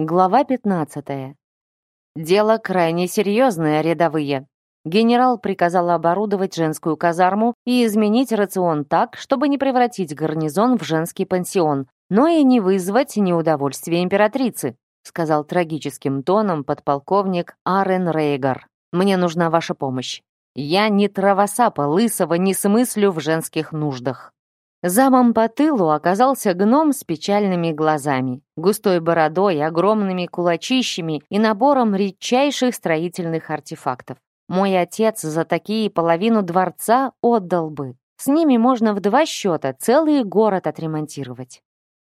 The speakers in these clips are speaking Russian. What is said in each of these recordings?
Глава 15. Дело крайне серьезное, рядовые. Генерал приказал оборудовать женскую казарму и изменить рацион так, чтобы не превратить гарнизон в женский пансион, но и не вызвать неудовольствие императрицы, сказал трагическим тоном подполковник Арен Рейгар. Мне нужна ваша помощь. Я не травосапа лысого не смыслю в женских нуждах. Замом по тылу оказался гном с печальными глазами, густой бородой, огромными кулачищами и набором редчайших строительных артефактов. Мой отец за такие половину дворца отдал бы. С ними можно в два счета целый город отремонтировать.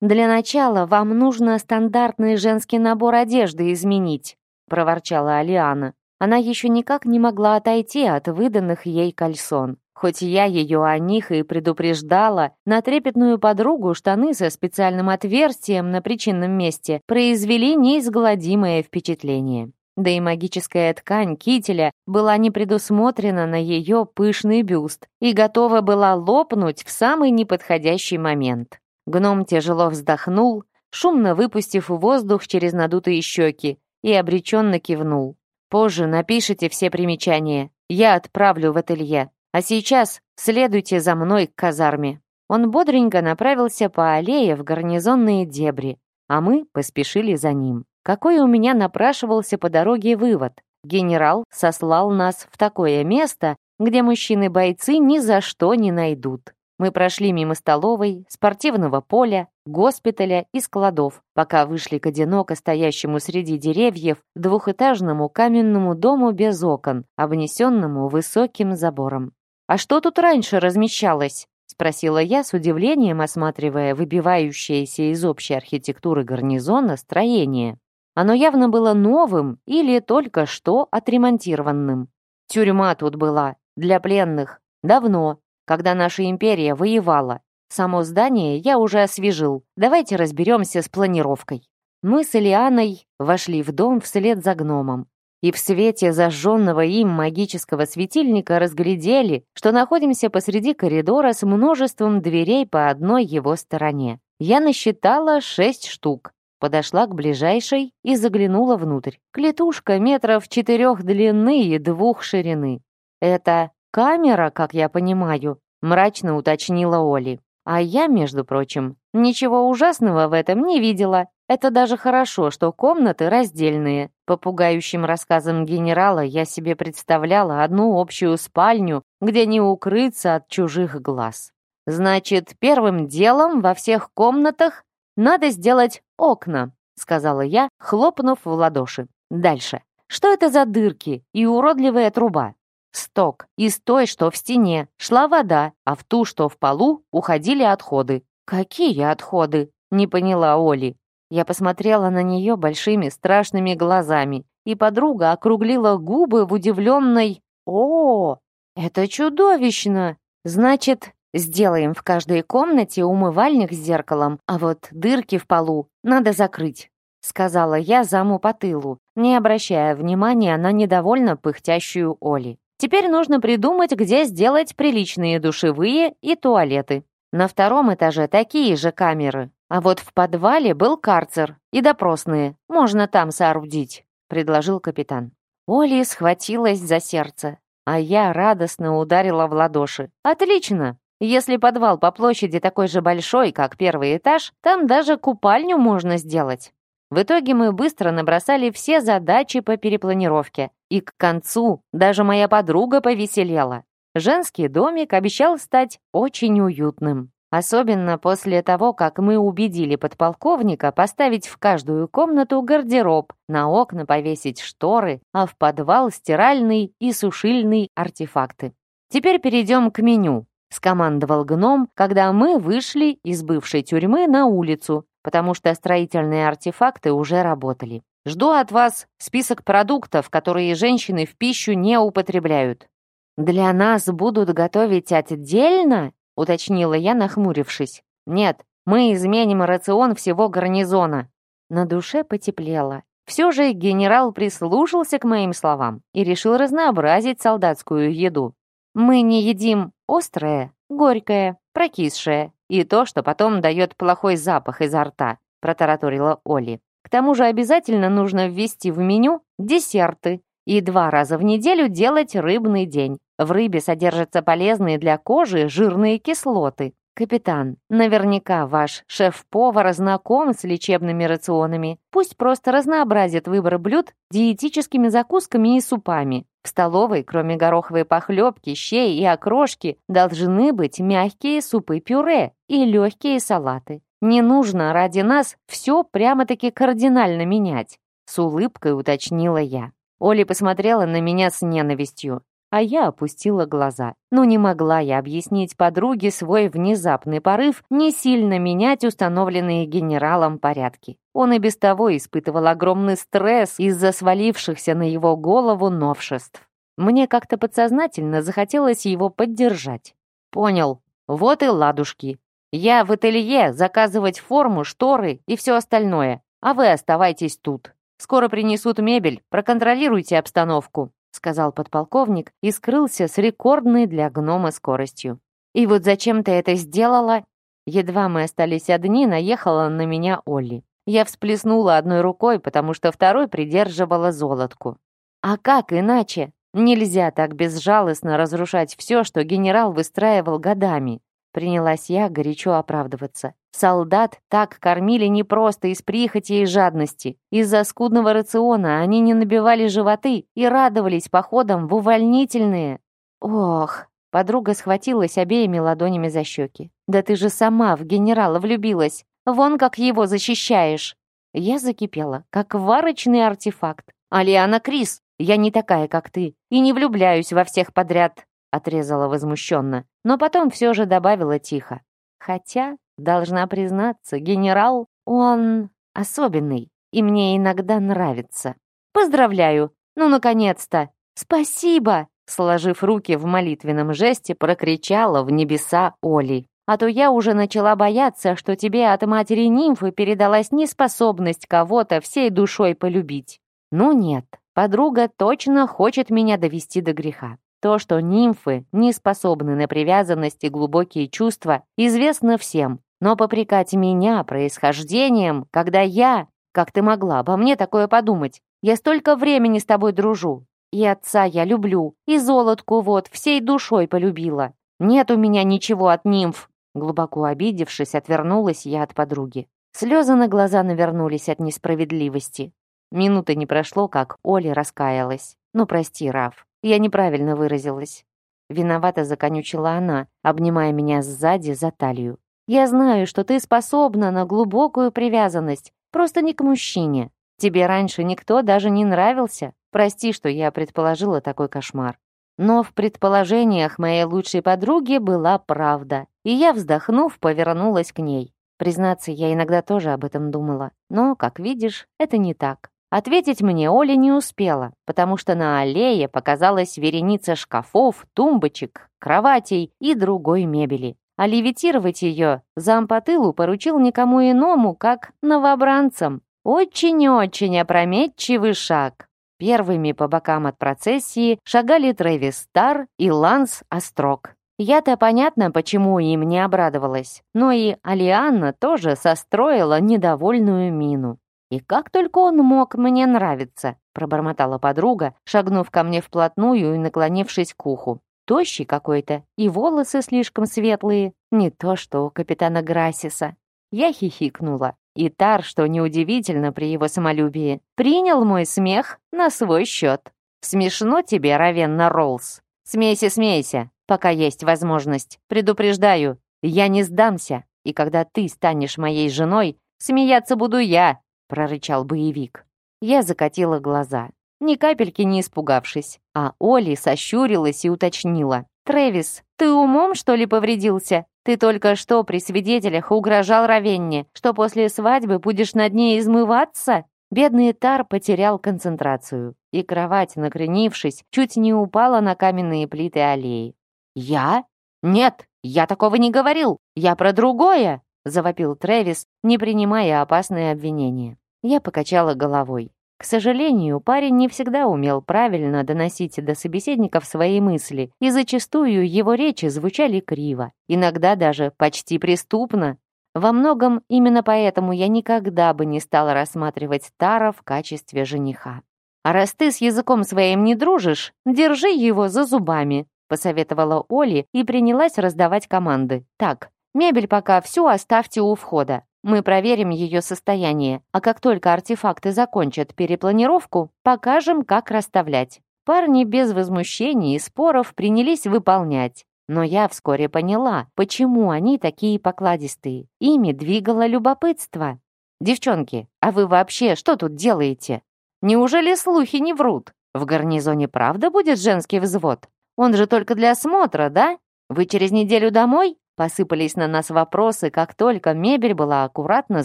Для начала вам нужно стандартный женский набор одежды изменить, проворчала Алиана. Она еще никак не могла отойти от выданных ей кальсон. Хоть я ее о них и предупреждала, на трепетную подругу штаны со специальным отверстием на причинном месте произвели неизгладимое впечатление. Да и магическая ткань кителя была не предусмотрена на ее пышный бюст и готова была лопнуть в самый неподходящий момент. Гном тяжело вздохнул, шумно выпустив воздух через надутые щеки, и обреченно кивнул. «Позже напишите все примечания. Я отправлю в ателье». А сейчас следуйте за мной к казарме». Он бодренько направился по аллее в гарнизонные дебри, а мы поспешили за ним. Какой у меня напрашивался по дороге вывод? Генерал сослал нас в такое место, где мужчины-бойцы ни за что не найдут. Мы прошли мимо столовой, спортивного поля, госпиталя и складов, пока вышли к одиноко стоящему среди деревьев двухэтажному каменному дому без окон, обнесенному высоким забором. «А что тут раньше размещалось?» — спросила я с удивлением, осматривая выбивающееся из общей архитектуры гарнизона строение. Оно явно было новым или только что отремонтированным. Тюрьма тут была, для пленных, давно, когда наша империя воевала. Само здание я уже освежил. Давайте разберемся с планировкой. Мы с Элианой вошли в дом вслед за гномом и в свете зажженного им магического светильника разглядели, что находимся посреди коридора с множеством дверей по одной его стороне. Я насчитала шесть штук, подошла к ближайшей и заглянула внутрь. Клетушка метров четырех длины и двух ширины. «Это камера, как я понимаю», — мрачно уточнила Оли. А я, между прочим, ничего ужасного в этом не видела. Это даже хорошо, что комнаты раздельные. По пугающим рассказам генерала я себе представляла одну общую спальню, где не укрыться от чужих глаз. Значит, первым делом во всех комнатах надо сделать окна, сказала я, хлопнув в ладоши. Дальше. Что это за дырки и уродливая труба? Сток. Из той, что в стене, шла вода, а в ту, что в полу, уходили отходы. Какие отходы? Не поняла Оли. Я посмотрела на нее большими страшными глазами, и подруга округлила губы в удивленной «О, это чудовищно! Значит, сделаем в каждой комнате умывальник с зеркалом, а вот дырки в полу надо закрыть», сказала я заму по тылу, не обращая внимания на недовольно пыхтящую Оли. Теперь нужно придумать, где сделать приличные душевые и туалеты. На втором этаже такие же камеры, а вот в подвале был карцер и допросные. Можно там соорудить», — предложил капитан. Оли схватилась за сердце, а я радостно ударила в ладоши. «Отлично! Если подвал по площади такой же большой, как первый этаж, там даже купальню можно сделать». В итоге мы быстро набросали все задачи по перепланировке, и к концу даже моя подруга повеселела. Женский домик обещал стать очень уютным. Особенно после того, как мы убедили подполковника поставить в каждую комнату гардероб, на окна повесить шторы, а в подвал стиральный и сушильный артефакты. Теперь перейдем к меню, скомандовал гном, когда мы вышли из бывшей тюрьмы на улицу, потому что строительные артефакты уже работали. Жду от вас список продуктов, которые женщины в пищу не употребляют. Для нас будут готовить отдельно? Уточнила я, нахмурившись. «Нет, мы изменим рацион всего гарнизона». На душе потеплело. Все же генерал прислушался к моим словам и решил разнообразить солдатскую еду. «Мы не едим острое, горькое, прокисшее и то, что потом дает плохой запах изо рта», протараторила Оли. К тому же обязательно нужно ввести в меню десерты и два раза в неделю делать рыбный день. В рыбе содержатся полезные для кожи жирные кислоты. Капитан, наверняка ваш шеф-повар знаком с лечебными рационами. Пусть просто разнообразит выбор блюд диетическими закусками и супами. В столовой, кроме гороховой похлебки, щей и окрошки, должны быть мягкие супы-пюре и легкие салаты. Не нужно ради нас все прямо-таки кардинально менять. С улыбкой уточнила я. Оля посмотрела на меня с ненавистью, а я опустила глаза. Но не могла я объяснить подруге свой внезапный порыв не сильно менять установленные генералом порядки. Он и без того испытывал огромный стресс из-за свалившихся на его голову новшеств. Мне как-то подсознательно захотелось его поддержать. «Понял. Вот и ладушки. Я в ателье заказывать форму, шторы и все остальное, а вы оставайтесь тут». Скоро принесут мебель, проконтролируйте обстановку», сказал подполковник и скрылся с рекордной для гнома скоростью. «И вот зачем ты это сделала?» Едва мы остались одни, наехала на меня Олли. Я всплеснула одной рукой, потому что второй придерживала золотку. «А как иначе? Нельзя так безжалостно разрушать все, что генерал выстраивал годами. Принялась я горячо оправдываться. Солдат так кормили не просто из прихоти и жадности. Из-за скудного рациона они не набивали животы и радовались походам в увольнительные. Ох, подруга схватилась обеими ладонями за щеки. Да ты же сама в генерала влюбилась. Вон как его защищаешь. Я закипела, как варочный артефакт. «Алиана Крис, я не такая, как ты, и не влюбляюсь во всех подряд отрезала возмущенно, но потом все же добавила тихо. Хотя, должна признаться, генерал, он особенный, и мне иногда нравится. Поздравляю! Ну, наконец-то! Спасибо! Сложив руки в молитвенном жесте, прокричала в небеса Оли. А то я уже начала бояться, что тебе от матери нимфы передалась неспособность кого-то всей душой полюбить. Ну нет, подруга точно хочет меня довести до греха. То, что нимфы не способны на привязанность и глубокие чувства, известно всем. Но попрекать меня происхождением, когда я... Как ты могла обо мне такое подумать? Я столько времени с тобой дружу. И отца я люблю, и золотку вот всей душой полюбила. Нет у меня ничего от нимф. Глубоко обидевшись, отвернулась я от подруги. Слезы на глаза навернулись от несправедливости. Минуты не прошло, как Оля раскаялась. «Ну, прости, Раф, я неправильно выразилась. Виновато законючила она, обнимая меня сзади за талию. Я знаю, что ты способна на глубокую привязанность, просто не к мужчине. Тебе раньше никто даже не нравился. Прости, что я предположила такой кошмар. Но в предположениях моей лучшей подруги была правда, и я, вздохнув, повернулась к ней. Признаться, я иногда тоже об этом думала, но, как видишь, это не так. Ответить мне Оля не успела, потому что на аллее показалась вереница шкафов, тумбочек, кроватей и другой мебели. А левитировать ее зам по тылу поручил никому иному, как новобранцам. Очень-очень опрометчивый шаг. Первыми по бокам от процессии шагали Трэвис Стар и Ланс Острог. Я-то понятно, почему им не обрадовалась, но и Алианна тоже состроила недовольную мину. «И как только он мог мне нравиться», пробормотала подруга, шагнув ко мне вплотную и наклонившись к уху. Тощий какой-то, и волосы слишком светлые, не то что у капитана Грасиса. Я хихикнула. И Тар, что неудивительно при его самолюбии, принял мой смех на свой счет. «Смешно тебе, Равенна Роллс? Смейся, смейся, пока есть возможность. Предупреждаю, я не сдамся, и когда ты станешь моей женой, смеяться буду я, прорычал боевик. Я закатила глаза, ни капельки не испугавшись, а Оли сощурилась и уточнила. «Трэвис, ты умом, что ли, повредился? Ты только что при свидетелях угрожал Равенне, что после свадьбы будешь над ней измываться?» Бедный Тар потерял концентрацию, и кровать, накренившись, чуть не упала на каменные плиты аллеи. «Я? Нет, я такого не говорил! Я про другое!» — завопил Трэвис, не принимая опасные обвинения. Я покачала головой. К сожалению, парень не всегда умел правильно доносить до собеседников свои мысли, и зачастую его речи звучали криво, иногда даже почти преступно. Во многом именно поэтому я никогда бы не стала рассматривать Тара в качестве жениха. «А раз ты с языком своим не дружишь, держи его за зубами», посоветовала Оли и принялась раздавать команды. «Так, мебель пока всю оставьте у входа. Мы проверим ее состояние, а как только артефакты закончат перепланировку, покажем, как расставлять. Парни без возмущений и споров принялись выполнять. Но я вскоре поняла, почему они такие покладистые. Ими двигало любопытство. «Девчонки, а вы вообще что тут делаете? Неужели слухи не врут? В гарнизоне правда будет женский взвод? Он же только для осмотра, да? Вы через неделю домой?» Посыпались на нас вопросы, как только мебель была аккуратно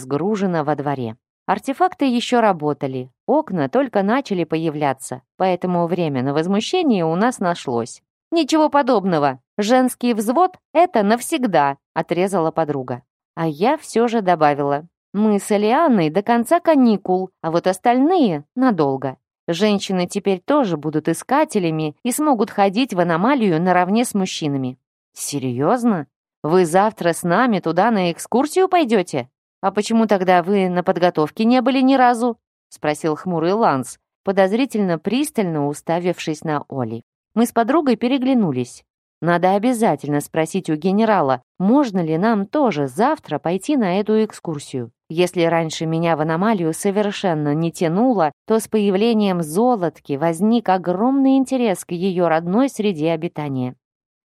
сгружена во дворе. Артефакты еще работали, окна только начали появляться, поэтому время на возмущение у нас нашлось. «Ничего подобного. Женский взвод — это навсегда», — отрезала подруга. А я все же добавила. «Мы с Элианой до конца каникул, а вот остальные — надолго. Женщины теперь тоже будут искателями и смогут ходить в аномалию наравне с мужчинами». «Серьезно?» Вы завтра с нами туда на экскурсию пойдете? А почему тогда вы на подготовке не были ни разу?» спросил хмурый Ланс, подозрительно пристально уставившись на Оли. Мы с подругой переглянулись. Надо обязательно спросить у генерала, можно ли нам тоже завтра пойти на эту экскурсию. Если раньше меня в аномалию совершенно не тянуло, то с появлением золотки возник огромный интерес к ее родной среде обитания.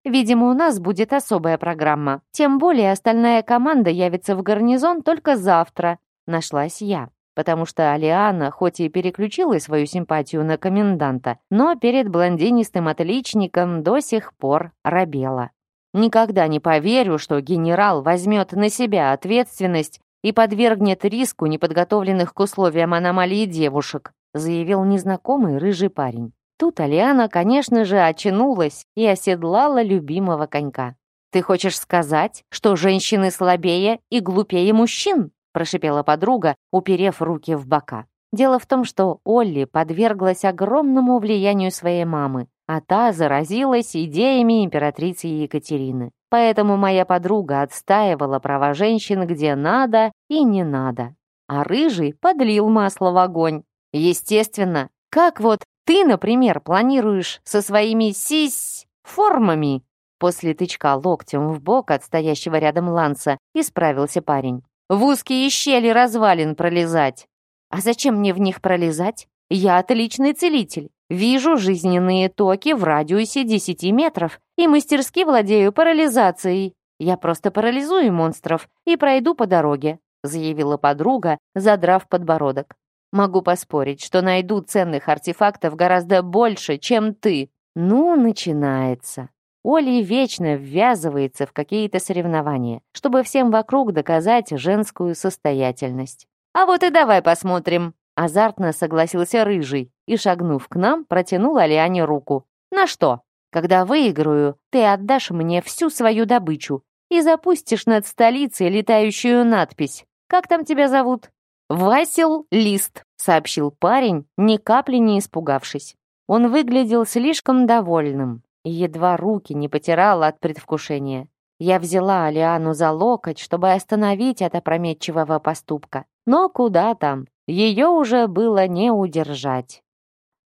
Видимо, у нас будет особая программа. Тем более остальная команда явится в гарнизон только завтра. Нашлась я. Потому что Алиана хоть и переключила свою симпатию на коменданта, но перед блондинистым отличником до сих пор робела. Никогда не поверю, что генерал возьмет на себя ответственность и подвергнет риску неподготовленных к условиям аномалии девушек, заявил незнакомый рыжий парень. Тут Алиана, конечно же, очнулась и оседлала любимого конька. «Ты хочешь сказать, что женщины слабее и глупее мужчин?» прошипела подруга, уперев руки в бока. Дело в том, что Олли подверглась огромному влиянию своей мамы, а та заразилась идеями императрицы Екатерины. Поэтому моя подруга отстаивала права женщин где надо и не надо. А рыжий подлил масло в огонь. Естественно, как вот ты, например, планируешь со своими сись формами После тычка локтем в бок от стоящего рядом Ланса исправился парень. В узкие щели развалин пролезать. А зачем мне в них пролезать? Я отличный целитель. Вижу жизненные токи в радиусе 10 метров и мастерски владею парализацией. Я просто парализую монстров и пройду по дороге, заявила подруга, задрав подбородок. Могу поспорить, что найду ценных артефактов гораздо больше, чем ты. Ну, начинается. Оли вечно ввязывается в какие-то соревнования, чтобы всем вокруг доказать женскую состоятельность. А вот и давай посмотрим. Азартно согласился Рыжий и, шагнув к нам, протянул Алиане руку. На что? Когда выиграю, ты отдашь мне всю свою добычу и запустишь над столицей летающую надпись. Как там тебя зовут? «Васил Лист», — сообщил парень, ни капли не испугавшись. Он выглядел слишком довольным едва руки не потирал от предвкушения. Я взяла Алиану за локоть, чтобы остановить от опрометчивого поступка. Но куда там? Ее уже было не удержать.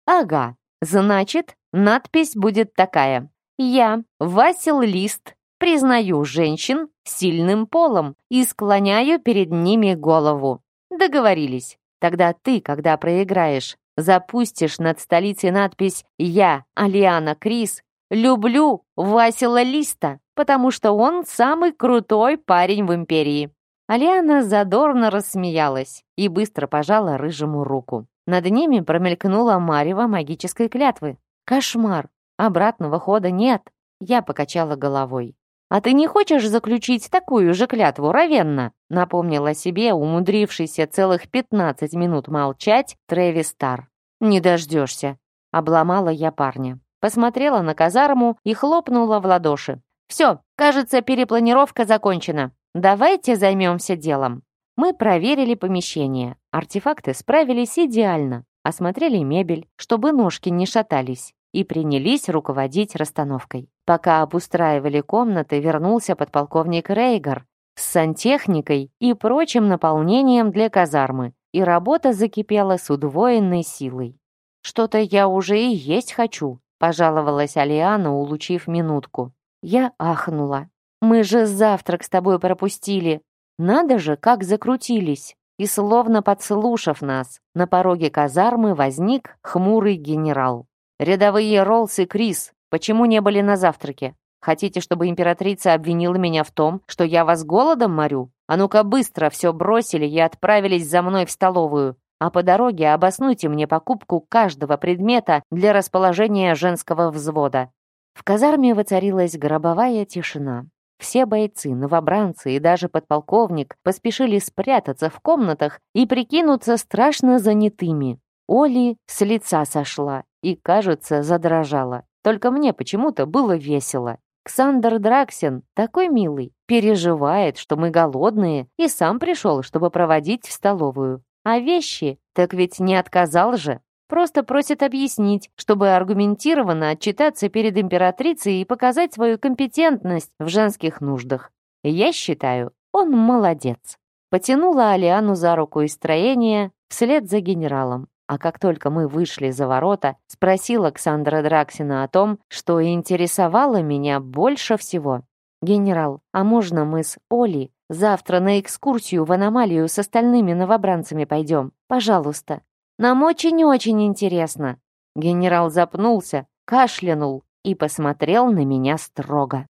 Ага, значит, надпись будет такая. «Я, Васил Лист, признаю женщин сильным полом и склоняю перед ними голову. Договорились. Тогда ты, когда проиграешь, запустишь над столицей надпись «Я, Алиана Крис, люблю Васила Листа, потому что он самый крутой парень в империи». Алиана задорно рассмеялась и быстро пожала рыжему руку. Над ними промелькнула марево магической клятвы. Кошмар! Обратного хода нет. Я покачала головой. «А ты не хочешь заключить такую же клятву, Равенна?» напомнила себе умудрившийся целых 15 минут молчать Трэвис Стар. «Не дождешься», — обломала я парня. Посмотрела на казарму и хлопнула в ладоши. «Все, кажется, перепланировка закончена. Давайте займемся делом». Мы проверили помещение. Артефакты справились идеально. Осмотрели мебель, чтобы ножки не шатались и принялись руководить расстановкой. Пока обустраивали комнаты, вернулся подполковник Рейгар с сантехникой и прочим наполнением для казармы, и работа закипела с удвоенной силой. «Что-то я уже и есть хочу», — пожаловалась Алиана, улучив минутку. Я ахнула. «Мы же завтрак с тобой пропустили. Надо же, как закрутились!» И словно подслушав нас, на пороге казармы возник хмурый генерал. «Рядовые Роллс и Крис, почему не были на завтраке? Хотите, чтобы императрица обвинила меня в том, что я вас голодом морю? А ну-ка быстро все бросили и отправились за мной в столовую. А по дороге обоснуйте мне покупку каждого предмета для расположения женского взвода». В казарме воцарилась гробовая тишина. Все бойцы, новобранцы и даже подполковник поспешили спрятаться в комнатах и прикинуться страшно занятыми. Оли с лица сошла и, кажется, задрожала. Только мне почему-то было весело. Ксандр Драксин, такой милый, переживает, что мы голодные, и сам пришел, чтобы проводить в столовую. А вещи, так ведь не отказал же. Просто просит объяснить, чтобы аргументированно отчитаться перед императрицей и показать свою компетентность в женских нуждах. Я считаю, он молодец. Потянула Алиану за руку из строения вслед за генералом. А как только мы вышли за ворота, спросил Александра Драксина о том, что интересовало меня больше всего. «Генерал, а можно мы с Олей завтра на экскурсию в аномалию с остальными новобранцами пойдем? Пожалуйста, нам очень-очень интересно». Генерал запнулся, кашлянул и посмотрел на меня строго.